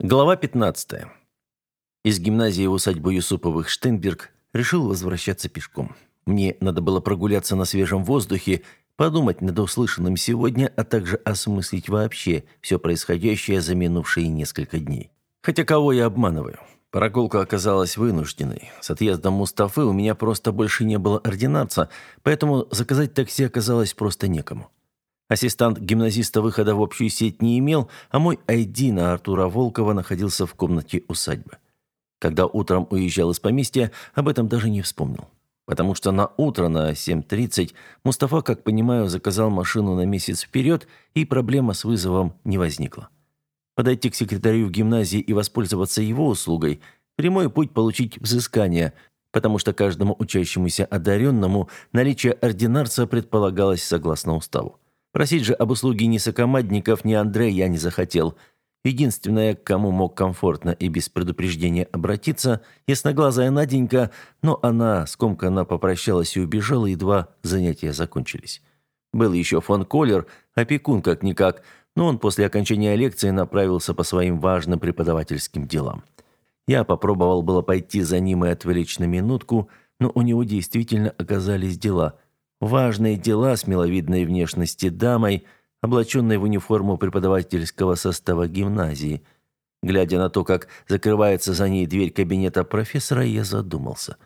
Глава 15. Из гимназии усадьбы Юсуповых Штенберг решил возвращаться пешком. Мне надо было прогуляться на свежем воздухе, подумать над услышанным сегодня, а также осмыслить вообще все происходящее за минувшие несколько дней. Хотя кого я обманываю? Прогулка оказалась вынужденной. С отъездом Мустафы у меня просто больше не было ординарца, поэтому заказать такси оказалось просто некому. Ассистент гимназиста выхода в общую сеть не имел, а мой ID на Артура Волкова находился в комнате усадьбы. Когда утром уезжал из поместья, об этом даже не вспомнил. Потому что на утро на 7.30 Мустафа, как понимаю, заказал машину на месяц вперед, и проблема с вызовом не возникла. Подойти к секретарю в гимназии и воспользоваться его услугой – прямой путь получить взыскание, потому что каждому учащемуся одаренному наличие ординарца предполагалось согласно уставу. Просить же об услуге ни сокомандников, ни Андрея я не захотел. Единственное, к кому мог комфортно и без предупреждения обратиться, ясноглазая Наденька, но она скомканно попрощалась и убежала, едва занятия закончились. Был еще фон Коллер, опекун как-никак, но он после окончания лекции направился по своим важным преподавательским делам. Я попробовал было пойти за ним и отвлечь на минутку, но у него действительно оказались дела – важные дела с миловидной внешности дамой, облаченной в униформу преподавательского состава гимназии. Глядя на то, как закрывается за ней дверь кабинета профессора, я задумался.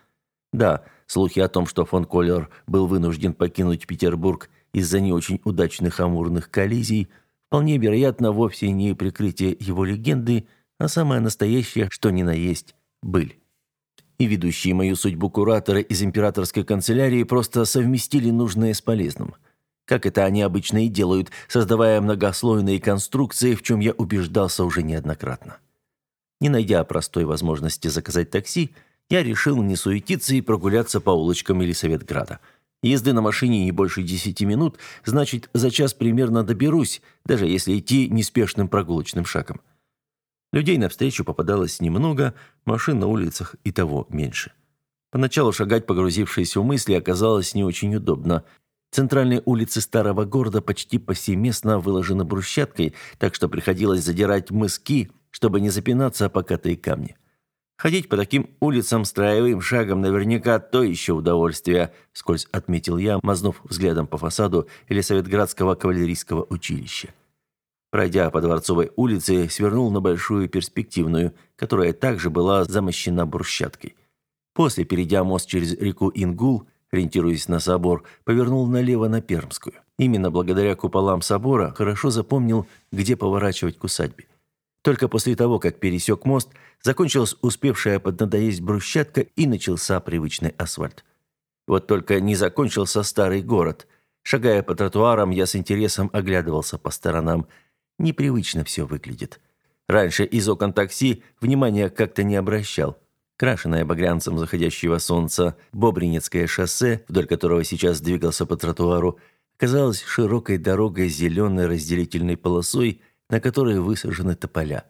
Да, слухи о том, что фон Коллер был вынужден покинуть Петербург из-за не очень удачных амурных коллизий, вполне вероятно, вовсе не прикрытие его легенды, а самое настоящее, что ни на есть, быль и ведущие мою судьбу кураторы из императорской канцелярии просто совместили нужное с полезным. Как это они обычно и делают, создавая многослойные конструкции, в чем я убеждался уже неоднократно. Не найдя простой возможности заказать такси, я решил не суетиться и прогуляться по улочкам Елисаветграда. Езды на машине не больше десяти минут, значит, за час примерно доберусь, даже если идти неспешным прогулочным шагом. Людей навстречу попадалось немного, машин на улицах и того меньше. Поначалу шагать, погрузившись в мысли, оказалось не очень удобно. Центральные улицы старого города почти повсеместно выложены брусчаткой, так что приходилось задирать мыски, чтобы не запинаться о покатые камни. Ходить по таким улицам строевым шагом наверняка то еще удовольствие, скользь отметил я, мазнув взглядом по фасаду Елисаветградского кавалерийского училища. Пройдя по Дворцовой улице, свернул на Большую Перспективную, которая также была замощена брусчаткой. После, перейдя мост через реку Ингул, ориентируясь на собор, повернул налево на Пермскую. Именно благодаря куполам собора хорошо запомнил, где поворачивать к усадьбе. Только после того, как пересек мост, закончилась успевшая поднадоесть брусчатка и начался привычный асфальт. Вот только не закончился старый город. Шагая по тротуарам, я с интересом оглядывался по сторонам – Непривычно все выглядит. Раньше из окон такси внимания как-то не обращал. Крашенное багрянцем заходящего солнца Бобринецкое шоссе, вдоль которого сейчас двигался по тротуару, казалось широкой дорогой с зеленой разделительной полосой, на которой высажены тополя.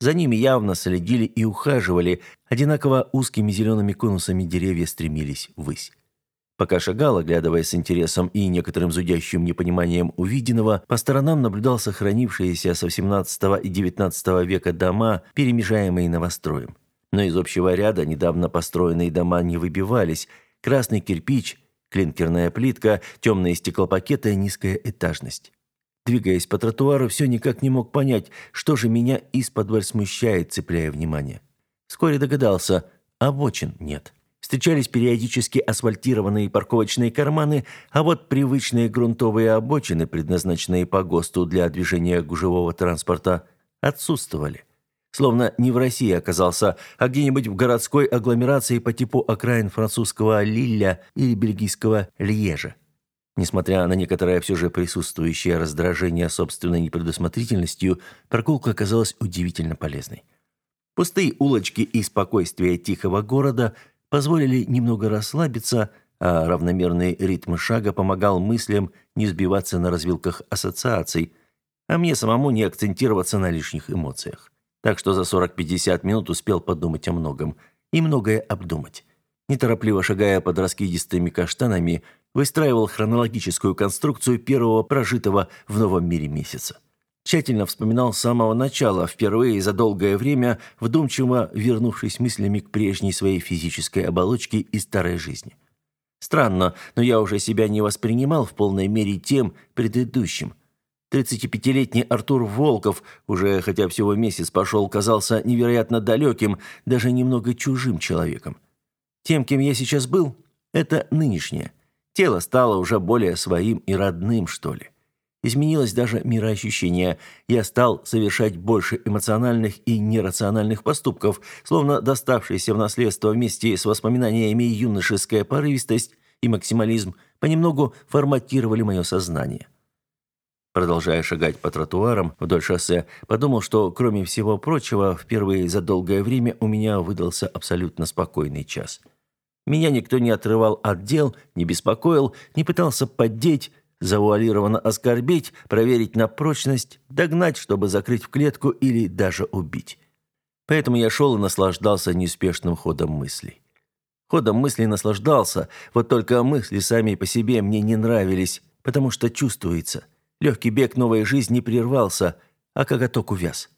За ними явно следили и ухаживали, одинаково узкими зелеными конусами деревья стремились ввысь. Пока шагал, оглядывая с интересом и некоторым зудящим непониманием увиденного, по сторонам наблюдал сохранившиеся со XVII и XIX века дома, перемежаемые новостроем. Но из общего ряда недавно построенные дома не выбивались. Красный кирпич, клинкерная плитка, темные стеклопакеты, и низкая этажность. Двигаясь по тротуару, все никак не мог понять, что же меня из-под смущает, цепляя внимание. Вскоре догадался, обочин нет. Встречались периодически асфальтированные парковочные карманы, а вот привычные грунтовые обочины, предназначенные по ГОСТу для движения гужевого транспорта, отсутствовали. Словно не в России оказался, а где-нибудь в городской агломерации по типу окраин французского Лилля или бельгийского Льежа. Несмотря на некоторое все же присутствующее раздражение собственной непредусмотрительностью, прогулка оказалась удивительно полезной. Пустые улочки и спокойствие тихого города – позволили немного расслабиться, а равномерный ритм шага помогал мыслям не сбиваться на развилках ассоциаций, а мне самому не акцентироваться на лишних эмоциях. Так что за 40-50 минут успел подумать о многом и многое обдумать. Неторопливо шагая под раскидистыми каштанами, выстраивал хронологическую конструкцию первого прожитого в новом мире месяца тщательно вспоминал с самого начала, впервые за долгое время, вдумчиво вернувшись мыслями к прежней своей физической оболочке и старой жизни. Странно, но я уже себя не воспринимал в полной мере тем предыдущим. 35-летний Артур Волков, уже хотя всего месяц пошел, казался невероятно далеким, даже немного чужим человеком. Тем, кем я сейчас был, это нынешнее. Тело стало уже более своим и родным, что ли. Изменилось даже мироощущение. Я стал совершать больше эмоциональных и нерациональных поступков, словно доставшиеся в наследство вместе с воспоминаниями юношеская порывистость и максимализм понемногу форматировали мое сознание. Продолжая шагать по тротуарам вдоль шоссе, подумал, что, кроме всего прочего, впервые за долгое время у меня выдался абсолютно спокойный час. Меня никто не отрывал от дел, не беспокоил, не пытался поддеть, завуалированно оскорбить, проверить на прочность, догнать, чтобы закрыть в клетку или даже убить. Поэтому я шел и наслаждался неспешным ходом мыслей. Ходом мыслей наслаждался, вот только мысли сами по себе мне не нравились, потому что чувствуется. Легкий бег новой жизни прервался, а коготок увяз.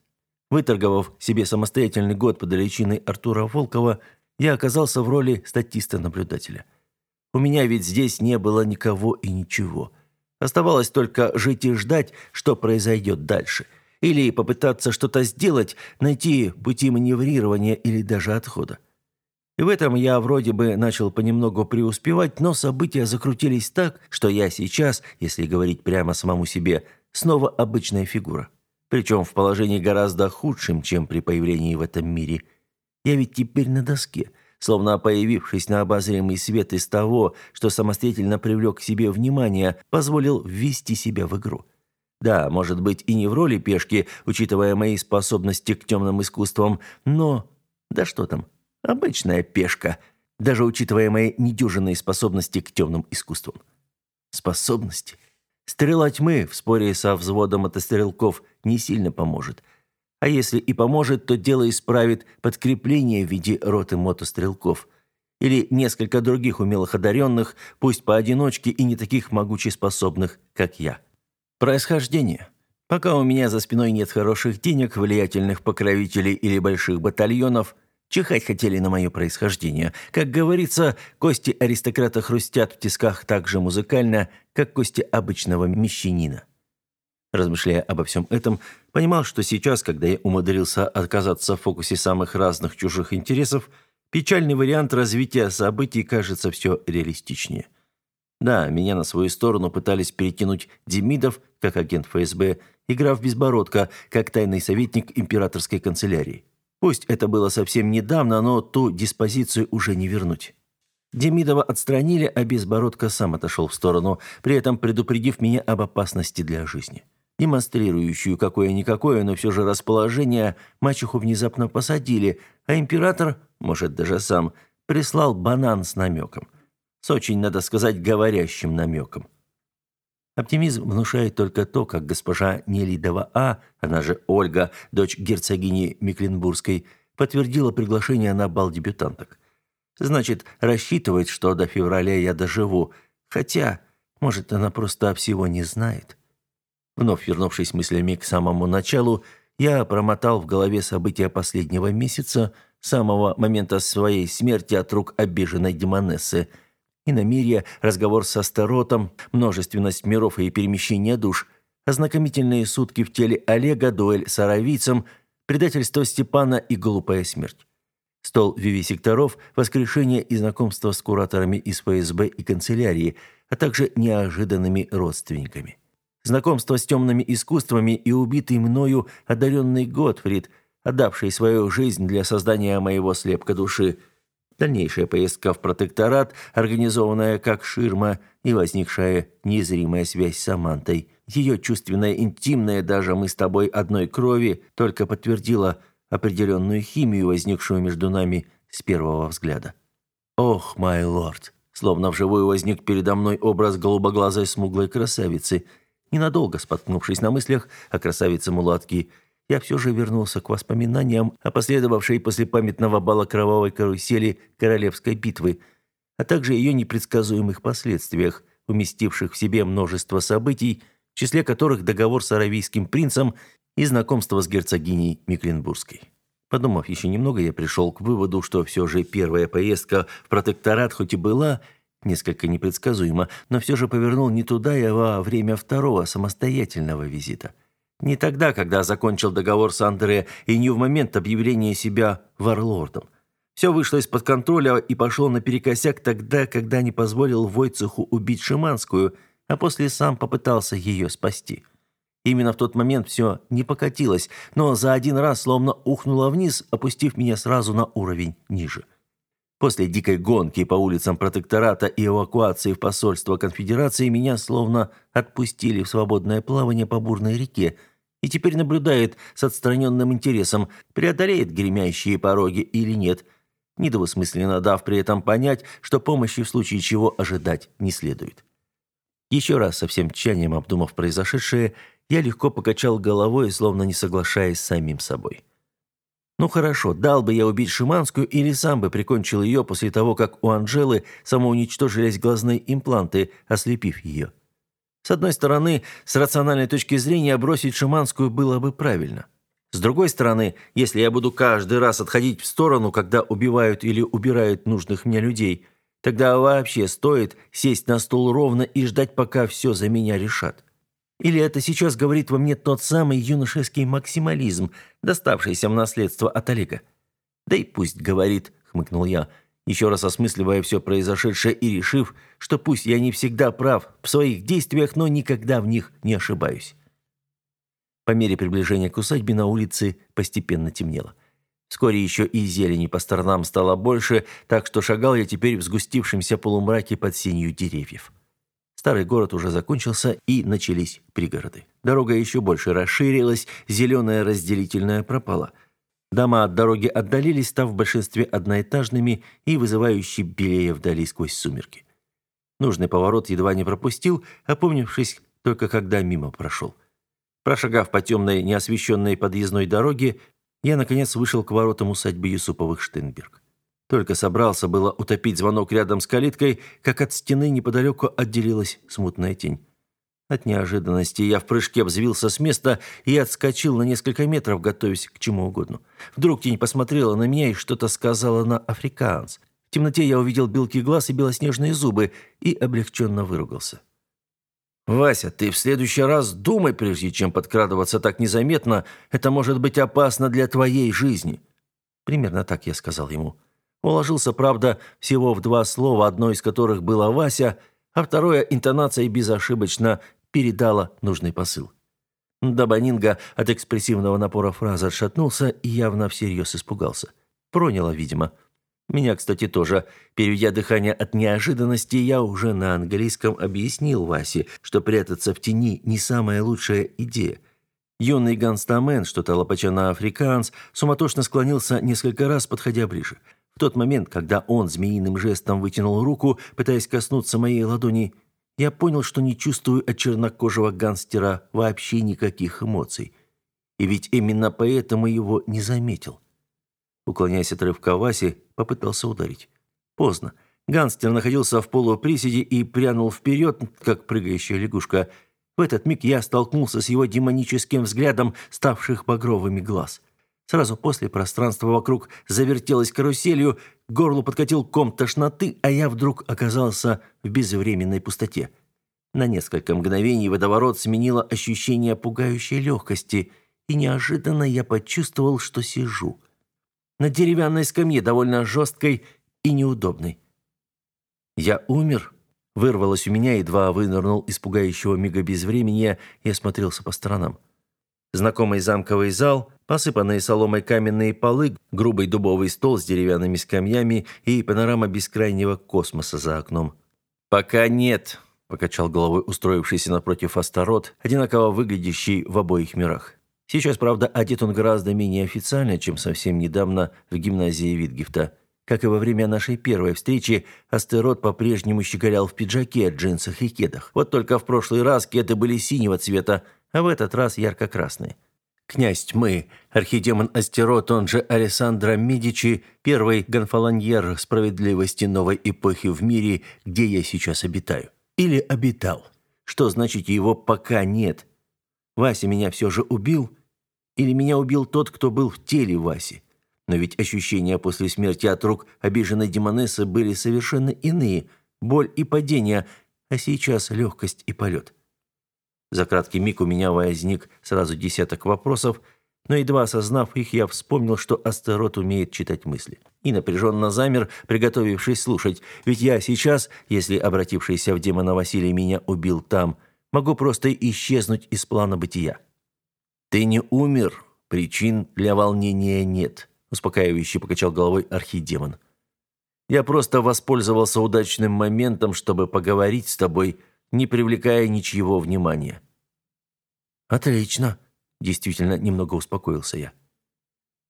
Выторговав себе самостоятельный год под личиной Артура Волкова, я оказался в роли статиста-наблюдателя. У меня ведь здесь не было никого и ничего – Оставалось только жить и ждать, что произойдет дальше. Или попытаться что-то сделать, найти пути маневрирования или даже отхода. И в этом я вроде бы начал понемногу преуспевать, но события закрутились так, что я сейчас, если говорить прямо самому себе, снова обычная фигура. Причем в положении гораздо худшем, чем при появлении в этом мире. Я ведь теперь на доске – словно появившись на обозримый свет из того, что самостоятельно привлек к себе внимание, позволил ввести себя в игру. Да, может быть, и не в роли пешки, учитывая мои способности к темным искусствам, но... Да что там, обычная пешка, даже учитывая мои недюжинные способности к темным искусствам. Способности? Стрела тьмы в споре со взводом мотострелков не сильно поможет – а если и поможет, то дело исправит подкрепление в виде роты мотострелков. Или несколько других умелых одаренных, пусть поодиночке и не таких могучеспособных, как я. Происхождение. Пока у меня за спиной нет хороших денег, влиятельных покровителей или больших батальонов, чихать хотели на мое происхождение. Как говорится, кости аристократа хрустят в тисках так же музыкально, как кости обычного мещанина. Размышляя обо всем этом, понимал, что сейчас, когда я умудрился отказаться в фокусе самых разных чужих интересов, печальный вариант развития событий кажется все реалистичнее. Да, меня на свою сторону пытались перетянуть Демидов, как агент ФСБ, играв граф как тайный советник императорской канцелярии. Пусть это было совсем недавно, но ту диспозицию уже не вернуть. Демидова отстранили, а Безбородко сам отошел в сторону, при этом предупредив меня об опасности для жизни демонстрирующую какое-никакое, но все же расположение, мачеху внезапно посадили, а император, может, даже сам, прислал банан с намеком. С очень, надо сказать, говорящим намеком. Оптимизм внушает только то, как госпожа Нелидова А, она же Ольга, дочь герцогини Мекленбургской, подтвердила приглашение на бал дебютанток. Значит, рассчитывает, что до февраля я доживу. Хотя, может, она просто всего не знает. Вновь вернувшись мыслями к самому началу, я промотал в голове события последнего месяца, самого момента своей смерти от рук обиженной демонессы. Иномирье, разговор со Старотом, множественность миров и перемещение душ, ознакомительные сутки в теле Олега, дуэль с аравийцем, предательство Степана и глупая смерть. Стол вивисекторов, воскрешение и знакомство с кураторами из ФСБ и канцелярии, а также неожиданными родственниками знакомство с темными искусствами и убитый мною одаренный Готфрид, отдавший свою жизнь для создания моего слепка души, дальнейшая поездка в протекторат, организованная как ширма и возникшая незримая связь с Амантой, Ее чувственная, интимная, даже мы с тобой одной крови, только подтвердила определенную химию, возникшую между нами с первого взгляда. «Ох, май лорд!» Словно вживую возник передо мной образ голубоглазой смуглой красавицы – Ненадолго споткнувшись на мыслях о красавице Мулатки, я все же вернулся к воспоминаниям о последовавшей после памятного бала кровавой карусели Королевской битвы, а также ее непредсказуемых последствиях, уместивших в себе множество событий, в числе которых договор с аравийским принцем и знакомство с герцогиней Мекленбургской. Подумав еще немного, я пришел к выводу, что все же первая поездка в протекторат хоть и была – несколько непредсказуемо, но все же повернул не туда и во время второго самостоятельного визита. Не тогда, когда закончил договор с Андре, и не в момент объявления себя варлордом. Все вышло из-под контроля и пошло наперекосяк тогда, когда не позволил Войцеху убить Шиманскую, а после сам попытался ее спасти. Именно в тот момент все не покатилось, но за один раз словно ухнуло вниз, опустив меня сразу на уровень ниже. После дикой гонки по улицам протектората и эвакуации в посольство конфедерации меня словно отпустили в свободное плавание по бурной реке и теперь наблюдает с отстраненным интересом, преодолеет гремящие пороги или нет, недовосмысленно дав при этом понять, что помощи в случае чего ожидать не следует. Еще раз со всем тщанием обдумав произошедшее, я легко покачал головой, словно не соглашаясь с самим собой. Ну хорошо, дал бы я убить Шиманскую или сам бы прикончил ее после того, как у Анжелы самоуничтожились глазные импланты, ослепив ее. С одной стороны, с рациональной точки зрения бросить Шиманскую было бы правильно. С другой стороны, если я буду каждый раз отходить в сторону, когда убивают или убирают нужных мне людей, тогда вообще стоит сесть на стул ровно и ждать, пока все за меня решат. Или это сейчас говорит во мне тот самый юношеский максимализм, доставшийся в наследство от Олега? Да и пусть говорит, хмыкнул я, еще раз осмысливая все произошедшее и решив, что пусть я не всегда прав в своих действиях, но никогда в них не ошибаюсь. По мере приближения к усадьбе на улице постепенно темнело. Вскоре еще и зелени по сторонам стало больше, так что шагал я теперь в сгустившемся полумраке под сенью деревьев. Старый город уже закончился, и начались пригороды. Дорога еще больше расширилась, зеленая разделительная пропала. Дома от дороги отдалились, став в большинстве одноэтажными и вызывающими белее вдали сквозь сумерки. Нужный поворот едва не пропустил, опомнившись только когда мимо прошел. Прошагав по темной, неосвещенной подъездной дороге, я, наконец, вышел к воротам усадьбы Юсуповых Штенберг. Только собрался было утопить звонок рядом с калиткой, как от стены неподалеку отделилась смутная тень. От неожиданности я в прыжке взвился с места и отскочил на несколько метров, готовясь к чему угодно. Вдруг тень посмотрела на меня и что-то сказала на африканц. В темноте я увидел белки глаз и белоснежные зубы и облегченно выругался. «Вася, ты в следующий раз думай, прежде чем подкрадываться так незаметно. Это может быть опасно для твоей жизни». Примерно так я сказал ему. «Вася, Уложился, правда, всего в два слова, одно из которых было «Вася», а второе интонацией безошибочно передало нужный посыл. Дабанинга от экспрессивного напора фразы отшатнулся и явно всерьез испугался. Проняло, видимо. Меня, кстати, тоже. Переведя дыхание от неожиданности, я уже на английском объяснил Васе, что прятаться в тени не самая лучшая идея. Юный ганстамен, что-то лопача на африканс, суматошно склонился несколько раз, подходя ближе – тот момент, когда он змеиным жестом вытянул руку, пытаясь коснуться моей ладони, я понял, что не чувствую от чернокожего гангстера вообще никаких эмоций. И ведь именно поэтому его не заметил. Уклоняясь от рывка Васи, попытался ударить. Поздно. Гангстер находился в полуприседе и прянул вперед, как прыгающая лягушка. В этот миг я столкнулся с его демоническим взглядом, ставших багровыми глаз. — Сразу после пространство вокруг завертелось каруселью, горло подкатил ком тошноты, а я вдруг оказался в безвременной пустоте. На несколько мгновений водоворот сменило ощущение пугающей легкости, и неожиданно я почувствовал, что сижу. На деревянной скамье, довольно жесткой и неудобной. «Я умер?» Вырвалось у меня, едва вынырнул из пугающего мига безвремения и осмотрелся по сторонам. Знакомый замковый зал, посыпанные соломой каменные полы, грубый дубовый стол с деревянными скамьями и панорама бескрайнего космоса за окном. «Пока нет», – покачал головой устроившийся напротив Астарот, одинаково выглядящий в обоих мирах. Сейчас, правда, одет он гораздо менее официально, чем совсем недавно в гимназии Витгифта. Как и во время нашей первой встречи, Астерот по-прежнему щеголял в пиджаке, джинсах и кедах. Вот только в прошлый раз кеды были синего цвета, а в этот раз ярко-красный. Князь тьмы, архидемон Астерот, он же Алессандро Медичи, первый гонфолоньер справедливости новой эпохи в мире, где я сейчас обитаю. Или обитал. Что значит его пока нет? Вася меня все же убил? Или меня убил тот, кто был в теле Васи? Но ведь ощущения после смерти от рук обиженной демонессы были совершенно иные. Боль и падение, а сейчас легкость и полет. За краткий миг у меня возник сразу десяток вопросов, но едва осознав их, я вспомнил, что Астерот умеет читать мысли. И напряженно замер, приготовившись слушать. Ведь я сейчас, если обратившийся в демона Василий меня убил там, могу просто исчезнуть из плана бытия. «Ты не умер. Причин для волнения нет», – успокаивающе покачал головой архидемон. «Я просто воспользовался удачным моментом, чтобы поговорить с тобой» не привлекая ничьего внимания. «Отлично!» – действительно немного успокоился я.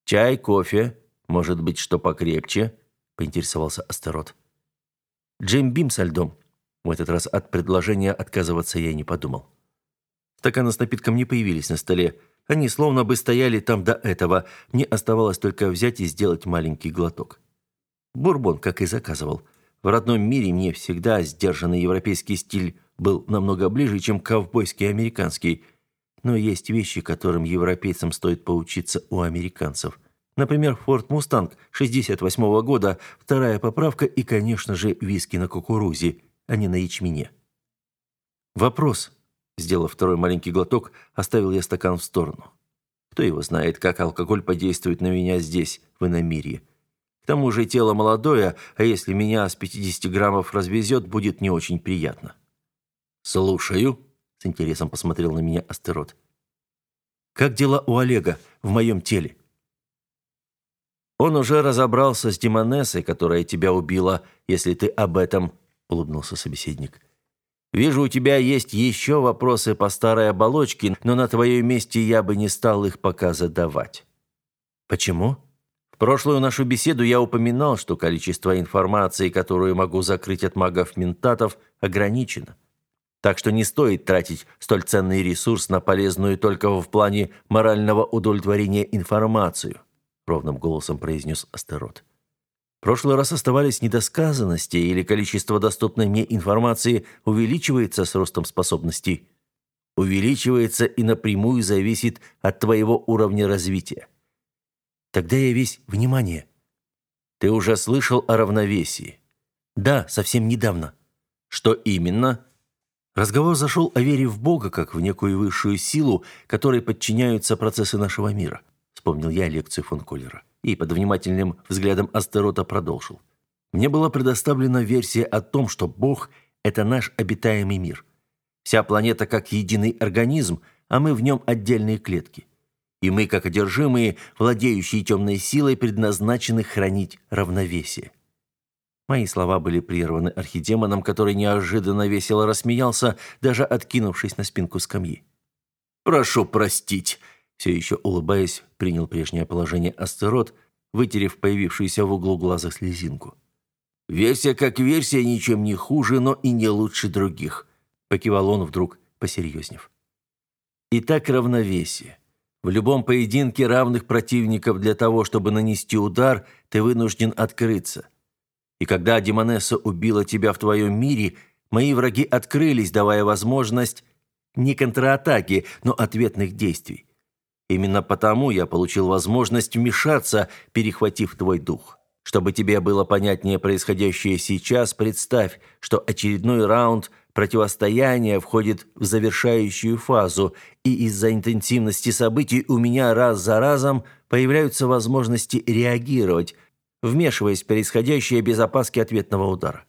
«Чай, кофе? Может быть, что покрепче?» – поинтересовался Астерот. «Джим Бим со льдом». В этот раз от предложения отказываться я не подумал. Стаканы с напитком не появились на столе. Они словно бы стояли там до этого. Мне оставалось только взять и сделать маленький глоток. Бурбон, как и заказывал. В родном мире мне всегда сдержанный европейский стиль был намного ближе, чем ковбойский американский. Но есть вещи, которым европейцам стоит поучиться у американцев. Например, Ford Mustang 68 года, вторая поправка и, конечно же, виски на кукурузе, а не на ячмене. Вопрос. Сделав второй маленький глоток, оставил я стакан в сторону. Кто его знает, как алкоголь подействует на меня здесь, в иномирье. К тому же тело молодое, а если меня с 50 граммов развезет, будет не очень приятно. «Слушаю», — с интересом посмотрел на меня Астерот. «Как дела у Олега в моем теле?» «Он уже разобрался с Демонессой, которая тебя убила, если ты об этом», — улыбнулся собеседник. «Вижу, у тебя есть еще вопросы по старой оболочке, но на твоем месте я бы не стал их пока задавать». «Почему?» «В прошлую нашу беседу я упоминал, что количество информации, которую могу закрыть от магов-ментатов, ограничено. Так что не стоит тратить столь ценный ресурс на полезную только в плане морального удовлетворения информацию, ровным голосом произнес Астерот. В прошлый раз оставались недосказанности или количество доступной мне информации увеличивается с ростом способностей? Увеличивается и напрямую зависит от твоего уровня развития. Тогда я весь внимание. Ты уже слышал о равновесии? Да, совсем недавно. Что именно? Разговор зашел о вере в Бога как в некую высшую силу, которой подчиняются процессы нашего мира. Вспомнил я лекцию фон Коллера и под внимательным взглядом Астерота продолжил. Мне была предоставлена версия о том, что Бог – это наш обитаемый мир. Вся планета как единый организм, а мы в нем отдельные клетки. И мы, как одержимые, владеющие темной силой, предназначены хранить равновесие. Мои слова были прерваны архидемоном, который неожиданно весело рассмеялся, даже откинувшись на спинку скамьи. «Прошу простить!» Все еще улыбаясь, принял прежнее положение астерот, вытерев появившуюся в углу глаза слезинку. «Версия как версия ничем не хуже, но и не лучше других», — покивал он вдруг, посерьезнев. «Итак, равновесие. В любом поединке равных противников для того, чтобы нанести удар, ты вынужден открыться». И когда Демонесса убила тебя в твоем мире, мои враги открылись, давая возможность не контратаки, но ответных действий. Именно потому я получил возможность вмешаться, перехватив твой дух. Чтобы тебе было понятнее происходящее сейчас, представь, что очередной раунд противостояния входит в завершающую фазу, и из-за интенсивности событий у меня раз за разом появляются возможности реагировать – вмешиваясь в происходящее без опаски ответного удара.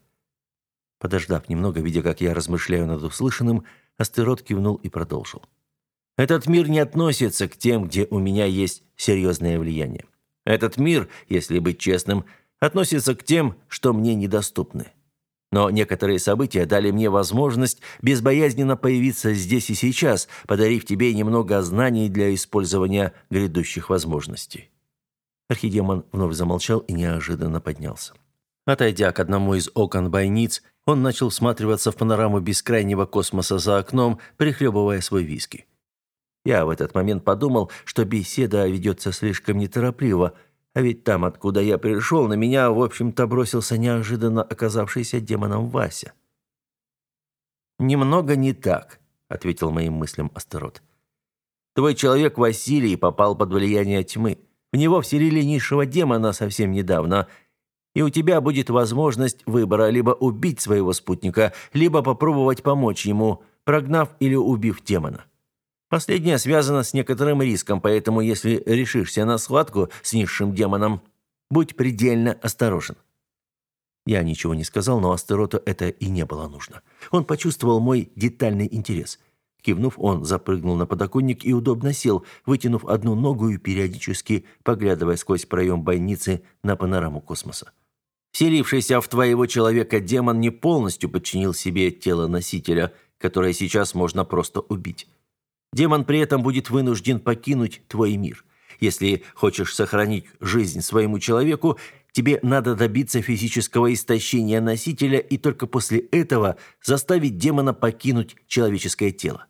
Подождав немного, видя, как я размышляю над услышанным, Астерот кивнул и продолжил. «Этот мир не относится к тем, где у меня есть серьезное влияние. Этот мир, если быть честным, относится к тем, что мне недоступны. Но некоторые события дали мне возможность безбоязненно появиться здесь и сейчас, подарив тебе немного знаний для использования грядущих возможностей. Архидемон вновь замолчал и неожиданно поднялся. Отойдя к одному из окон бойниц, он начал всматриваться в панораму бескрайнего космоса за окном, прихлебывая свой виски. Я в этот момент подумал, что беседа ведется слишком неторопливо, а ведь там, откуда я пришел, на меня, в общем-то, бросился неожиданно оказавшийся демоном Вася. «Немного не так», — ответил моим мыслям Астерот. «Твой человек Василий попал под влияние тьмы. В него вселили низшего демона совсем недавно, и у тебя будет возможность выбора либо убить своего спутника, либо попробовать помочь ему, прогнав или убив демона. Последнее связано с некоторым риском, поэтому если решишься на схватку с низшим демоном, будь предельно осторожен. Я ничего не сказал, но Астероту это и не было нужно. Он почувствовал мой детальный интерес – Кивнув, он запрыгнул на подоконник и удобно сел, вытянув одну ногу и периодически поглядывая сквозь проем бойницы на панораму космоса. Вселившийся в твоего человека демон не полностью подчинил себе тело носителя, которое сейчас можно просто убить. Демон при этом будет вынужден покинуть твой мир. Если хочешь сохранить жизнь своему человеку, тебе надо добиться физического истощения носителя и только после этого заставить демона покинуть человеческое тело.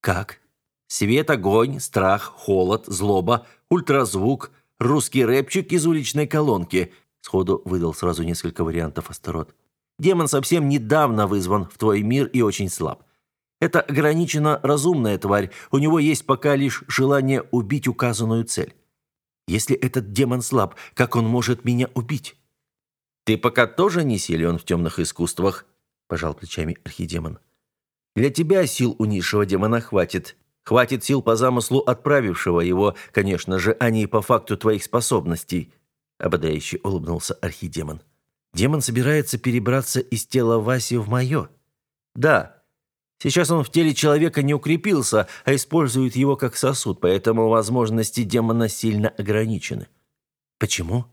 Как? Свет, огонь, страх, холод, злоба, ультразвук, русский рэпчик из уличной колонки. Сходу выдал сразу несколько вариантов Астерот. Демон совсем недавно вызван в твой мир и очень слаб. Это ограниченно разумная тварь, у него есть пока лишь желание убить указанную цель. Если этот демон слаб, как он может меня убить? Ты пока тоже не силен в темных искусствах, пожал плечами архидемон. Для тебя сил у низшего демона хватит. Хватит сил по замыслу отправившего его, конечно же, а не по факту твоих способностей», — ободряюще улыбнулся архидемон. «Демон собирается перебраться из тела Васи в мое?» «Да. Сейчас он в теле человека не укрепился, а использует его как сосуд, поэтому возможности демона сильно ограничены». «Почему?»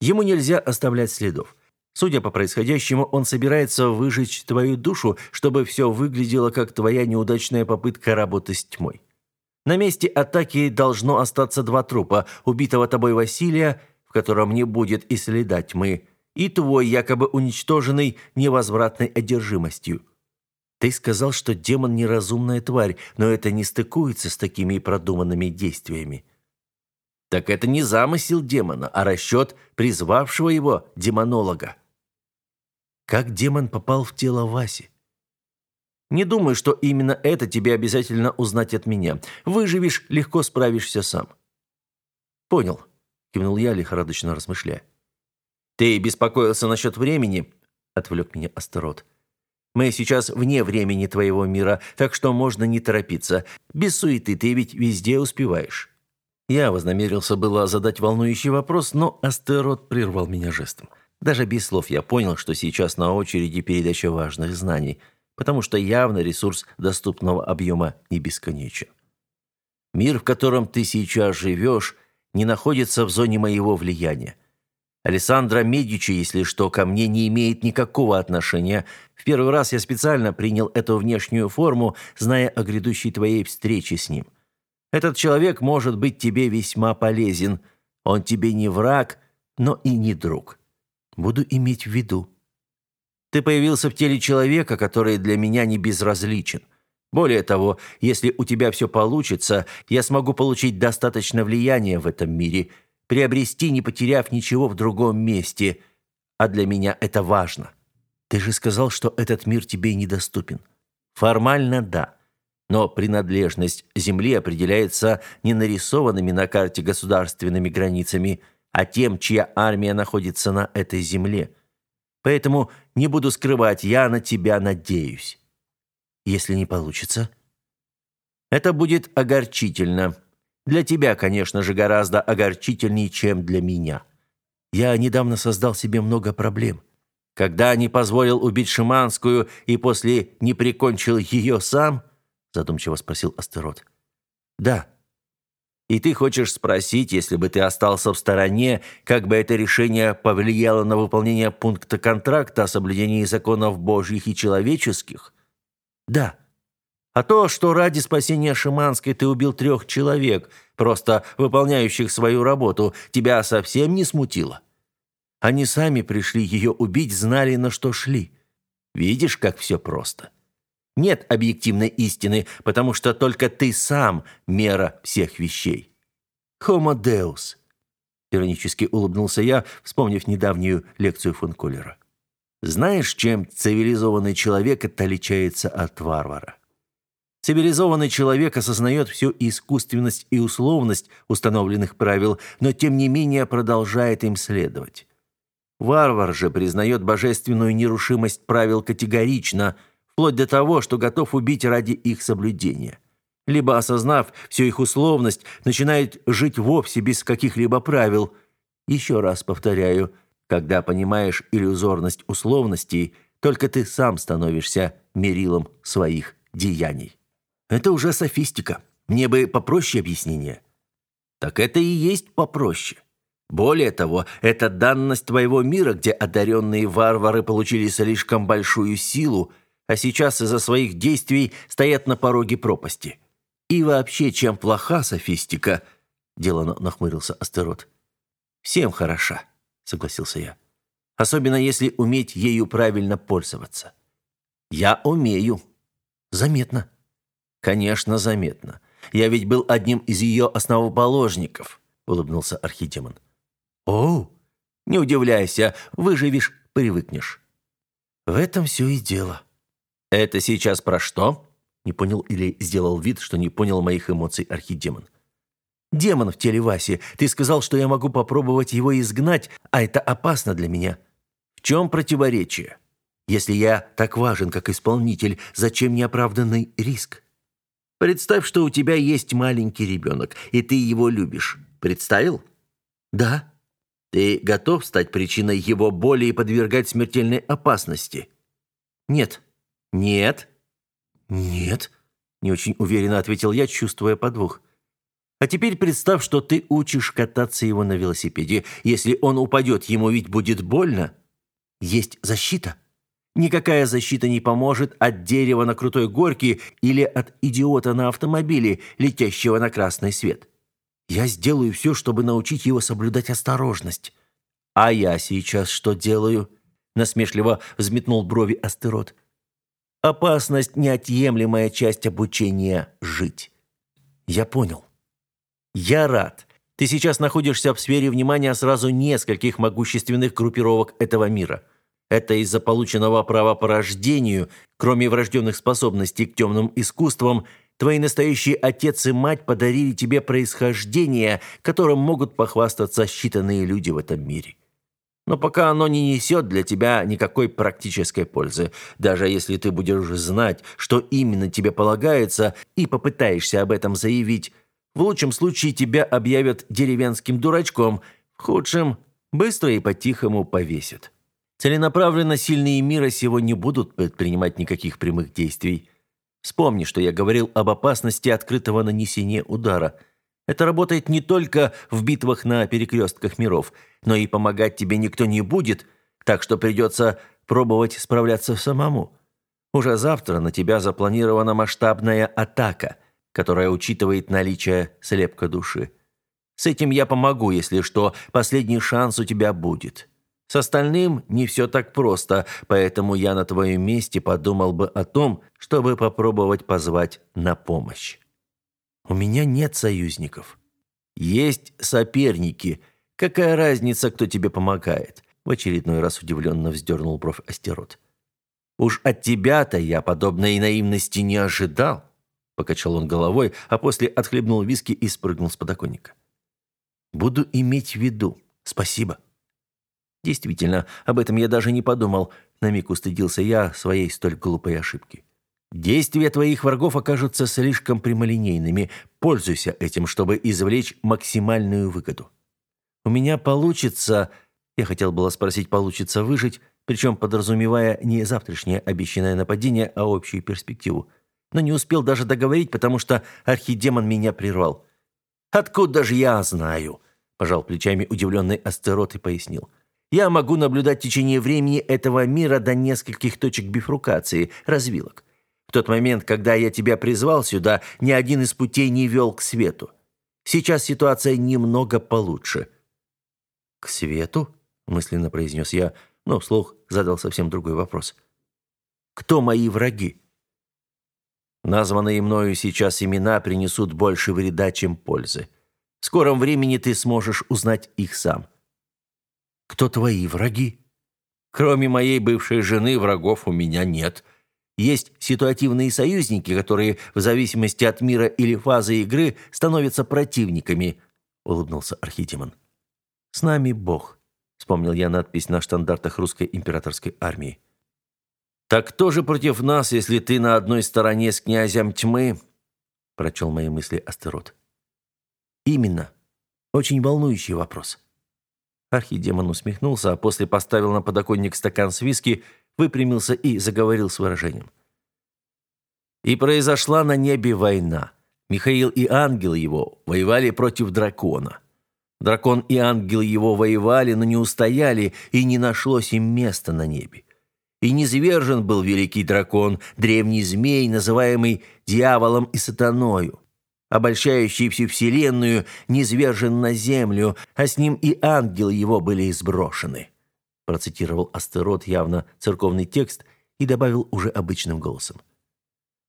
«Ему нельзя оставлять следов. Судя по происходящему, он собирается выжечь твою душу, чтобы все выглядело как твоя неудачная попытка работы с тьмой. На месте атаки должно остаться два трупа – убитого тобой Василия, в котором не будет и следа тьмы, и твой, якобы уничтоженный невозвратной одержимостью. Ты сказал, что демон – неразумная тварь, но это не стыкуется с такими продуманными действиями. Так это не замысел демона, а расчет призвавшего его демонолога. Как демон попал в тело Васи? Не думаю, что именно это тебе обязательно узнать от меня. Выживешь, легко справишься сам. Понял, кивнул я, лихорадочно размышляя. Ты беспокоился насчет времени, отвлек меня Астерот. Мы сейчас вне времени твоего мира, так что можно не торопиться. Без суеты ты ведь везде успеваешь. Я вознамерился было задать волнующий вопрос, но Астерот прервал меня жестом. Даже без слов я понял, что сейчас на очереди передача важных знаний, потому что явно ресурс доступного объема не бесконечен. Мир, в котором ты сейчас живешь, не находится в зоне моего влияния. Алессандро Медичи, если что, ко мне не имеет никакого отношения. В первый раз я специально принял эту внешнюю форму, зная о грядущей твоей встрече с ним. Этот человек может быть тебе весьма полезен. Он тебе не враг, но и не друг. Буду иметь в виду. Ты появился в теле человека, который для меня не безразличен. Более того, если у тебя все получится, я смогу получить достаточно влияния в этом мире, приобрести, не потеряв ничего в другом месте. А для меня это важно. Ты же сказал, что этот мир тебе недоступен. Формально – да. Но принадлежность Земли определяется не нарисованными на карте государственными границами – а тем, чья армия находится на этой земле. Поэтому не буду скрывать, я на тебя надеюсь. Если не получится, это будет огорчительно. Для тебя, конечно же, гораздо огорчительнее, чем для меня. Я недавно создал себе много проблем. Когда не позволил убить Шиманскую и после не прикончил ее сам, задумчиво спросил Астерот. Да, и ты хочешь спросить, если бы ты остался в стороне, как бы это решение повлияло на выполнение пункта контракта о соблюдении законов божьих и человеческих? Да. А то, что ради спасения Шиманской ты убил трех человек, просто выполняющих свою работу, тебя совсем не смутило? Они сами пришли ее убить, знали, на что шли. Видишь, как все просто нет объективной истины, потому что только ты сам – мера всех вещей. Homo Deus. Иронически улыбнулся я, вспомнив недавнюю лекцию фон Коллера. Знаешь, чем цивилизованный человек отличается от варвара? Цивилизованный человек осознает всю искусственность и условность установленных правил, но тем не менее продолжает им следовать. Варвар же признает божественную нерушимость правил категорично – вплоть до того, что готов убить ради их соблюдения. Либо, осознав всю их условность, начинает жить вовсе без каких-либо правил. Еще раз повторяю, когда понимаешь иллюзорность условностей, только ты сам становишься мерилом своих деяний. Это уже софистика. Мне бы попроще объяснение. Так это и есть попроще. Более того, это данность твоего мира, где одаренные варвары получили слишком большую силу – а сейчас из-за своих действий стоят на пороге пропасти. И вообще, чем плоха софистика, делано нахмурился Астерот. Всем хороша, согласился я. Особенно если уметь ею правильно пользоваться. Я умею. Заметно. Конечно, заметно. Я ведь был одним из ее основоположников, улыбнулся архидемон. О, не удивляйся, выживешь, привыкнешь. В этом все и дело, «Это сейчас про что?» Не понял или сделал вид, что не понял моих эмоций архидемон. «Демон в теле Васи. Ты сказал, что я могу попробовать его изгнать, а это опасно для меня. В чем противоречие? Если я так важен, как исполнитель, зачем неоправданный риск? Представь, что у тебя есть маленький ребенок, и ты его любишь. Представил?» «Да». «Ты готов стать причиной его боли и подвергать смертельной опасности?» «Нет». «Нет». «Нет», — не очень уверенно ответил я, чувствуя подвох. «А теперь представь, что ты учишь кататься его на велосипеде. Если он упадет, ему ведь будет больно. Есть защита». Никакая защита не поможет от дерева на крутой горке или от идиота на автомобиле, летящего на красный свет. Я сделаю все, чтобы научить его соблюдать осторожность. А я сейчас что делаю? Насмешливо взметнул брови Астерот. Опасность – неотъемлемая часть обучения жить. Я понял. Я рад. Ты сейчас находишься в сфере внимания сразу нескольких могущественных группировок этого мира. Это из-за полученного права по рождению, кроме врожденных способностей к темным искусствам, твои настоящие отец и мать подарили тебе происхождение, которым могут похвастаться считанные люди в этом мире но пока оно не несет для тебя никакой практической пользы. Даже если ты будешь знать, что именно тебе полагается, и попытаешься об этом заявить, в лучшем случае тебя объявят деревенским дурачком, в худшем – быстро и по-тихому повесят. Целенаправленно сильные мира сего не будут предпринимать никаких прямых действий. Вспомни, что я говорил об опасности открытого нанесения удара – это работает не только в битвах на перекрестках миров, но и помогать тебе никто не будет, так что придется пробовать справляться самому. Уже завтра на тебя запланирована масштабная атака, которая учитывает наличие слепка души. С этим я помогу, если что, последний шанс у тебя будет. С остальным не все так просто, поэтому я на твоем месте подумал бы о том, чтобы попробовать позвать на помощь. У меня нет союзников. Есть соперники. Какая разница, кто тебе помогает? В очередной раз удивленно вздернул бровь Астерот. Уж от тебя-то я подобной наивности не ожидал. Покачал он головой, а после отхлебнул виски и спрыгнул с подоконника. Буду иметь в виду. Спасибо. Действительно, об этом я даже не подумал. На миг устыдился я своей столь глупой ошибки. Действия твоих врагов окажутся слишком прямолинейными. Пользуйся этим, чтобы извлечь максимальную выгоду. У меня получится... Я хотел было спросить, получится выжить, причем подразумевая не завтрашнее обещанное нападение, а общую перспективу. Но не успел даже договорить, потому что архидемон меня прервал. «Откуда же я знаю?» – пожал плечами удивленный астерот и пояснил. «Я могу наблюдать течение времени этого мира до нескольких точек бифрукации, развилок. В тот момент, когда я тебя призвал сюда, ни один из путей не вел к свету. Сейчас ситуация немного получше». «К свету?» – мысленно произнес я, но вслух задал совсем другой вопрос. «Кто мои враги?» «Названные мною сейчас имена принесут больше вреда, чем пользы. В скором времени ты сможешь узнать их сам». «Кто твои враги?» «Кроме моей бывшей жены, врагов у меня нет», есть ситуативные союзники, которые в зависимости от мира или фазы игры становятся противниками, улыбнулся Архитимон. С нами Бог, вспомнил я надпись на штандартах русской императорской армии. Так кто же против нас, если ты на одной стороне с князем тьмы? прочел мои мысли Астерот. Именно. Очень волнующий вопрос. Архидемон усмехнулся, а после поставил на подоконник стакан с виски выпрямился и заговорил с выражением. «И произошла на небе война. Михаил и ангел его воевали против дракона. Дракон и ангел его воевали, но не устояли, и не нашлось им места на небе. И низвержен был великий дракон, древний змей, называемый дьяволом и сатаною, обольщающий всю вселенную, низвержен на землю, а с ним и ангел его были изброшены процитировал Астерот явно церковный текст и добавил уже обычным голосом.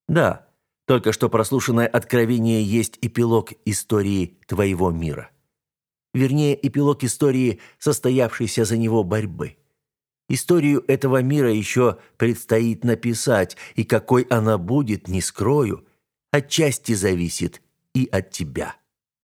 Да, только что прослушанное откровение есть эпилог истории твоего мира. Вернее, эпилог истории, состоявшейся за него борьбы. Историю этого мира еще предстоит написать, и какой она будет, не скрою, отчасти зависит и от тебя.